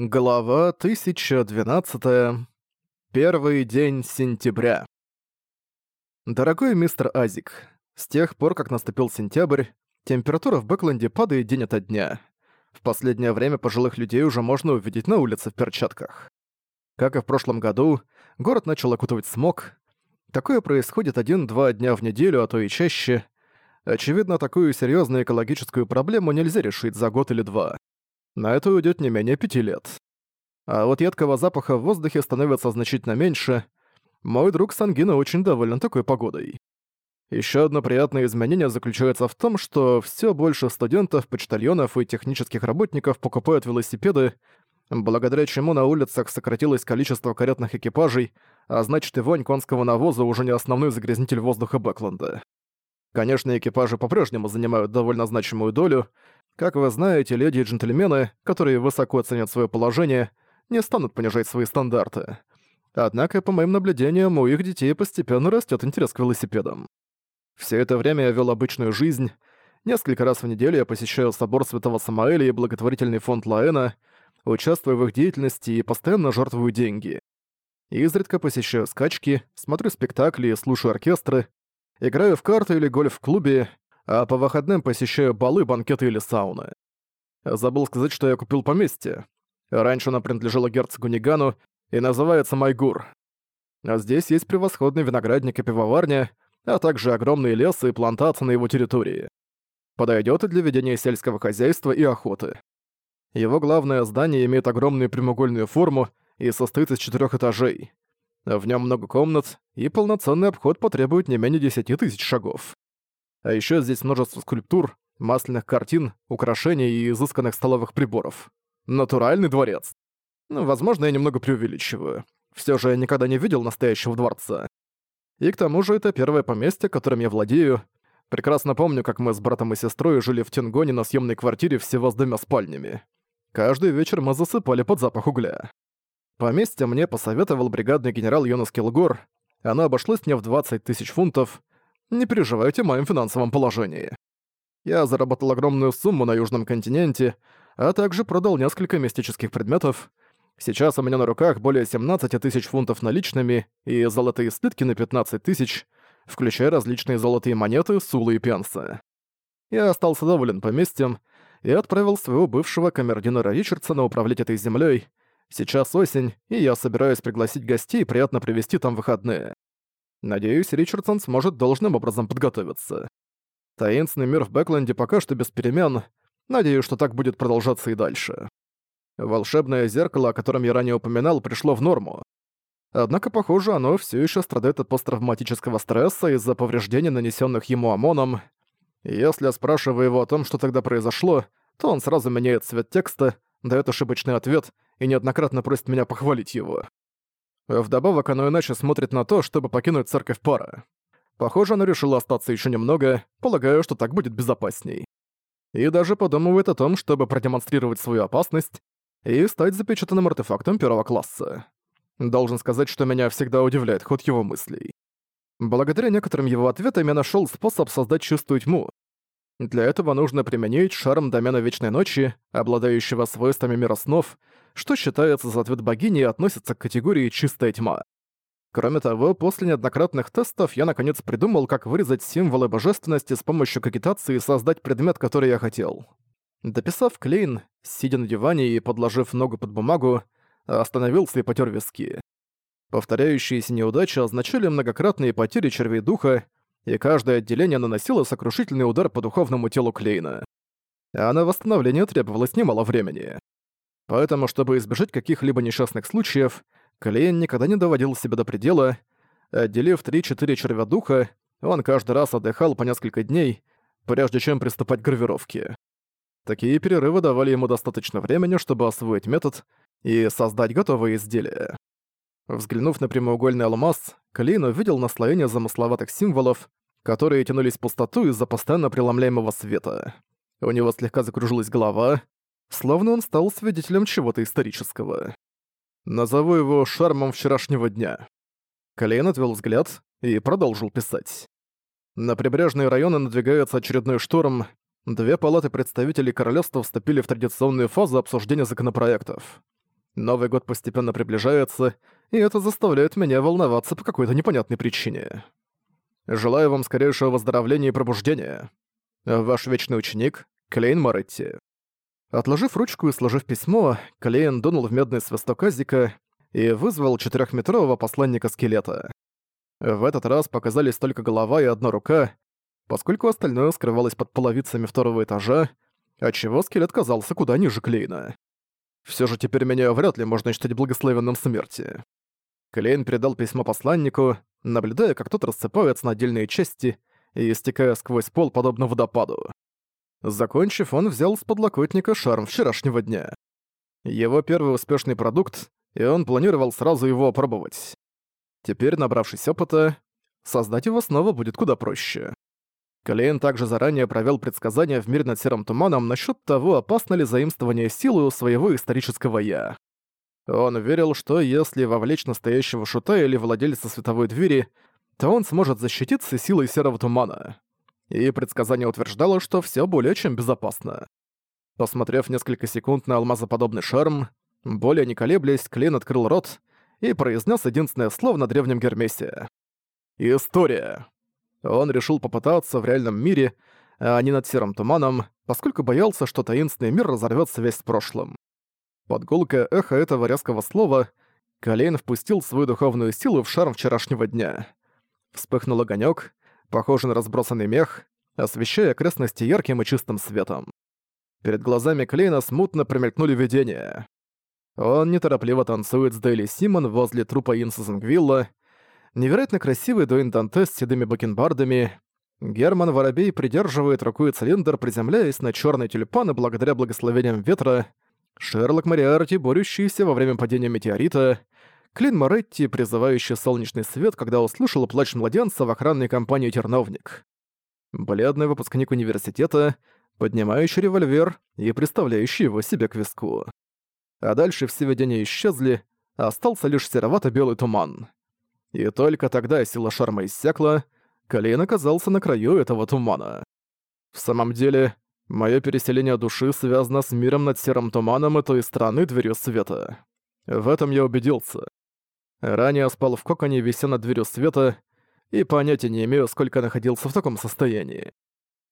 Глава 1012. Первый день сентября. Дорогой мистер Азик, с тех пор, как наступил сентябрь, температура в Бэкленде падает день ото дня. В последнее время пожилых людей уже можно увидеть на улице в перчатках. Как и в прошлом году, город начал окутывать смог. Такое происходит один-два дня в неделю, а то и чаще. Очевидно, такую серьезную экологическую проблему нельзя решить за год или два. На это уйдет не менее пяти лет. А вот едкого запаха в воздухе становится значительно меньше. Мой друг Сангина очень доволен такой погодой. Еще одно приятное изменение заключается в том, что все больше студентов, почтальонов и технических работников покупают велосипеды, благодаря чему на улицах сократилось количество каретных экипажей, а значит и вонь конского навоза уже не основной загрязнитель воздуха Бэкленда. Конечно, экипажи по-прежнему занимают довольно значимую долю, как вы знаете, леди и джентльмены, которые высоко ценят свое положение, не станут понижать свои стандарты. Однако, по моим наблюдениям, у их детей постепенно растет интерес к велосипедам. Все это время я вел обычную жизнь. Несколько раз в неделю я посещаю собор Святого Самаэля и благотворительный фонд Лаэна, участвую в их деятельности и постоянно жертвую деньги. Изредка посещаю скачки, смотрю спектакли, слушаю оркестры, играю в карты или гольф в клубе, а по выходным посещаю балы, банкеты или сауны. Забыл сказать, что я купил поместье. Раньше оно принадлежало герцогу Нигану и называется Майгур. А здесь есть превосходный виноградник и пивоварня, а также огромные лесы и плантации на его территории. Подойдёт и для ведения сельского хозяйства и охоты. Его главное здание имеет огромную прямоугольную форму и состоит из четырёх этажей. В нём много комнат, и полноценный обход потребует не менее 10 тысяч шагов. А еще здесь множество скульптур, масляных картин, украшений и изысканных столовых приборов. Натуральный дворец. Ну, возможно, я немного преувеличиваю. Все же я никогда не видел настоящего дворца. И к тому же это первое поместье, которым я владею. Прекрасно помню, как мы с братом и сестрой жили в Тингоне на съемной квартире всего с двумя спальнями. Каждый вечер мы засыпали под запах угля. Поместье мне посоветовал бригадный генерал Йонас Килгор. Оно обошлось мне в 20 тысяч фунтов, не переживайте о моем финансовом положении. Я заработал огромную сумму на Южном континенте, а также продал несколько мистических предметов. Сейчас у меня на руках более 17 тысяч фунтов наличными и золотые слитки на 15 тысяч, включая различные золотые монеты, сулы и пенсы. Я остался доволен поместьем и отправил своего бывшего камердинера Ричардсона управлять этой землей. Сейчас осень, и я собираюсь пригласить гостей и приятно провести там выходные. Надеюсь, Ричардсон сможет должным образом подготовиться. Таинственный мир в Бэкленде пока что без перемен. Надеюсь, что так будет продолжаться и дальше. Волшебное зеркало, о котором я ранее упоминал, пришло в норму. Однако, похоже, оно все еще страдает от посттравматического стресса из-за повреждений, нанесенных ему ОМОНом. Если я спрашиваю его о том, что тогда произошло, то он сразу меняет цвет текста, дает ошибочный ответ и неоднократно просит меня похвалить его. Вдобавок оно иначе смотрит на то, чтобы покинуть церковь пара. Похоже, оно решило остаться еще немного, полагаю, что так будет безопасней. И даже подумывает о том, чтобы продемонстрировать свою опасность и стать запечатанным артефактом первого класса. Должен сказать, что меня всегда удивляет ход его мыслей. Благодаря некоторым его ответам я нашел способ создать чистую тьму, для этого нужно применить шарм домена Вечной Ночи, обладающего свойствами мира снов, что считается за ответ богини и относится к категории «чистая тьма». Кроме того, после неоднократных тестов я наконец придумал, как вырезать символы божественности с помощью кагитации и создать предмет, который я хотел. Дописав клейн, сидя на диване и подложив ногу под бумагу, остановился и потер виски. Повторяющиеся неудачи означали многократные потери червей духа, и каждое отделение наносило сокрушительный удар по духовному телу Клейна. А на восстановление требовалось немало времени. Поэтому, чтобы избежать каких-либо несчастных случаев, Клейн никогда не доводил себя до предела. Отделив 3-4 червя духа, он каждый раз отдыхал по несколько дней, прежде чем приступать к гравировке. Такие перерывы давали ему достаточно времени, чтобы освоить метод и создать готовые изделия. Взглянув на прямоугольный алмаз, Клейн увидел наслоение замысловатых символов, которые тянулись в пустоту из-за постоянно преломляемого света. У него слегка закружилась голова, словно он стал свидетелем чего-то исторического. Назову его шармом вчерашнего дня. Клейн отвел взгляд и продолжил писать. На прибрежные районы надвигается очередной шторм. Две палаты представителей королевства вступили в традиционную фазу обсуждения законопроектов. Новый год постепенно приближается, и это заставляет меня волноваться по какой-то непонятной причине. Желаю вам скорейшего выздоровления и пробуждения. Ваш вечный ученик Клейн Моретти. Отложив ручку и сложив письмо, Клейн дунул в медный свисток Азика и вызвал четырехметрового посланника скелета. В этот раз показались только голова и одна рука, поскольку остальное скрывалось под половицами второго этажа, отчего скелет казался куда ниже Клейна. Все же теперь меня вряд ли можно считать благословенным смерти. Клейн передал письмо посланнику, наблюдая, как тот рассыпается на отдельные части и истекая сквозь пол, подобно водопаду. Закончив, он взял с подлокотника шарм вчерашнего дня. Его первый успешный продукт, и он планировал сразу его опробовать. Теперь, набравшись опыта, создать его снова будет куда проще. Клейн также заранее провел предсказание в мир над серым туманом насчет того, опасно ли заимствование силы у своего исторического «я». Он верил, что если вовлечь настоящего шута или владельца световой двери, то он сможет защититься силой серого тумана. И предсказание утверждало, что все более чем безопасно. Посмотрев несколько секунд на алмазоподобный шарм, более не колеблясь, Клейн открыл рот и произнес единственное слово на древнем Гермесе. «История». Он решил попытаться в реальном мире, а не над серым туманом, поскольку боялся, что таинственный мир разорвётся весь с прошлым. Под гулкое эхо этого резкого слова Калейн впустил свою духовную силу в шарм вчерашнего дня. Вспыхнул огонёк, похожий на разбросанный мех, освещая окрестности ярким и чистым светом. Перед глазами Клейна смутно промелькнули видения. Он неторопливо танцует с Дейли Симон возле трупа Инса Зангвилла, Невероятно красивый Дуин Данте с седыми бакенбардами. Герман Воробей придерживает рукой цилиндр, приземляясь на черные тюльпаны благодаря благословениям ветра. Шерлок Мариарти, борющийся во время падения метеорита. Клин Моретти, призывающий солнечный свет, когда услышал плач младенца в охранной компании «Терновник». Бледный выпускник университета, поднимающий револьвер и представляющий его себе к виску. А дальше все видения исчезли, остался лишь серовато-белый туман. И только тогда сила шарма иссякла, Калейн оказался на краю этого тумана. В самом деле, мое переселение души связано с миром над серым туманом и той страны дверью света. В этом я убедился. Ранее спал в коконе, вися над дверью света, и понятия не имею, сколько находился в таком состоянии.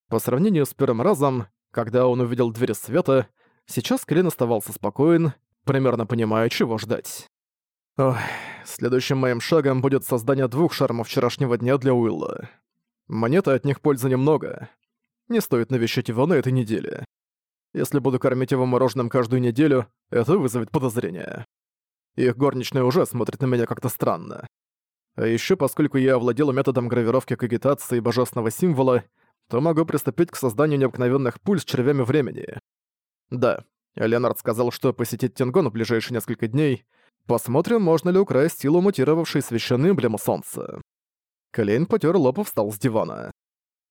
По сравнению с первым разом, когда он увидел дверь света, сейчас Клин оставался спокоен, примерно понимая, чего ждать. Ой, следующим моим шагом будет создание двух шармов вчерашнего дня для Уилла. Монеты от них пользы немного. Не стоит навещать его на этой неделе. Если буду кормить его мороженым каждую неделю, это вызовет подозрения. Их горничная уже смотрит на меня как-то странно. А ещё, поскольку я овладел методом гравировки кагитации божественного символа, то могу приступить к созданию необыкновенных пуль с червями времени. Да, Леонард сказал, что посетит Тенгон в ближайшие несколько дней, Посмотрим, можно ли украсть силу мутировавшей священной эмблемы солнца. Клейн потер лоб и встал с дивана.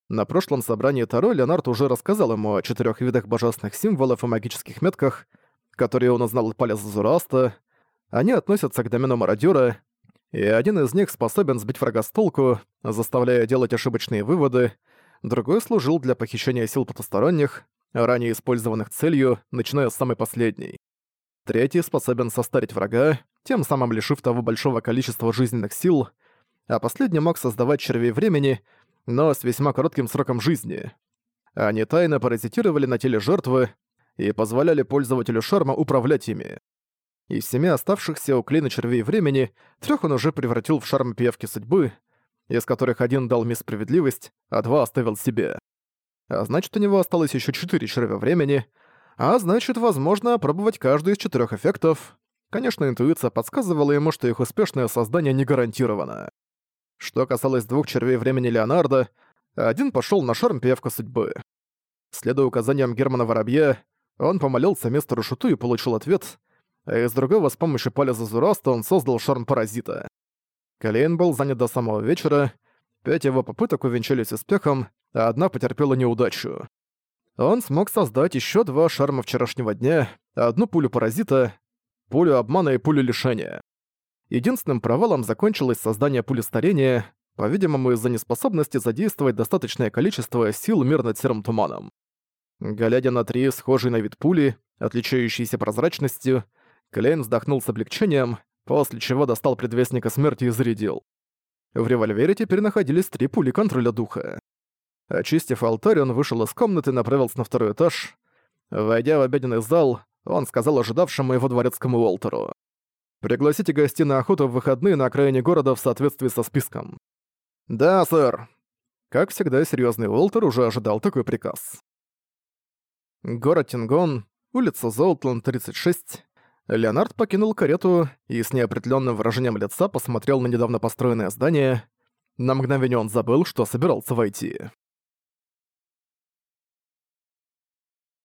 На прошлом собрании Таро Леонард уже рассказал ему о четырех видах божественных символов и магических метках, которые он узнал от Паля Зазураста. Они относятся к домену мародёра, и один из них способен сбить врага с толку, заставляя делать ошибочные выводы, другой служил для похищения сил потусторонних, ранее использованных целью, начиная с самой последней. Третий способен состарить врага, тем самым лишив того большого количества жизненных сил, а последний мог создавать червей времени, но с весьма коротким сроком жизни. Они тайно паразитировали на теле жертвы и позволяли пользователю шарма управлять ими. Из семи оставшихся у Клина червей времени трех он уже превратил в шарм пиявки судьбы, из которых один дал мисс справедливость, а два оставил себе. А значит, у него осталось еще четыре червя времени — а значит, возможно опробовать каждый из четырех эффектов. Конечно, интуиция подсказывала ему, что их успешное создание не гарантировано. Что касалось двух червей времени Леонардо, один пошел на шарм пиявка судьбы. Следуя указаниям Германа Воробья, он помолился мистеру Шуту и получил ответ, а из другого с помощью полеза Зазураста, он создал шарм паразита. Калейн был занят до самого вечера, пять его попыток увенчались успехом, а одна потерпела неудачу он смог создать еще два шарма вчерашнего дня, одну пулю паразита, пулю обмана и пулю лишения. Единственным провалом закончилось создание пули старения, по-видимому, из-за неспособности задействовать достаточное количество сил мир над серым туманом. Глядя на три схожие на вид пули, отличающиеся прозрачностью, Клейн вздохнул с облегчением, после чего достал предвестника смерти и зарядил. В револьвере теперь находились три пули контроля духа. Очистив алтарь, он вышел из комнаты и направился на второй этаж. Войдя в обеденный зал, он сказал ожидавшему его дворецкому Уолтеру. «Пригласите гостей на охоту в выходные на окраине города в соответствии со списком». «Да, сэр». Как всегда, серьезный Уолтер уже ожидал такой приказ. Город Тингон, улица Золтланд, 36. Леонард покинул карету и с неопределенным выражением лица посмотрел на недавно построенное здание. На мгновение он забыл, что собирался войти.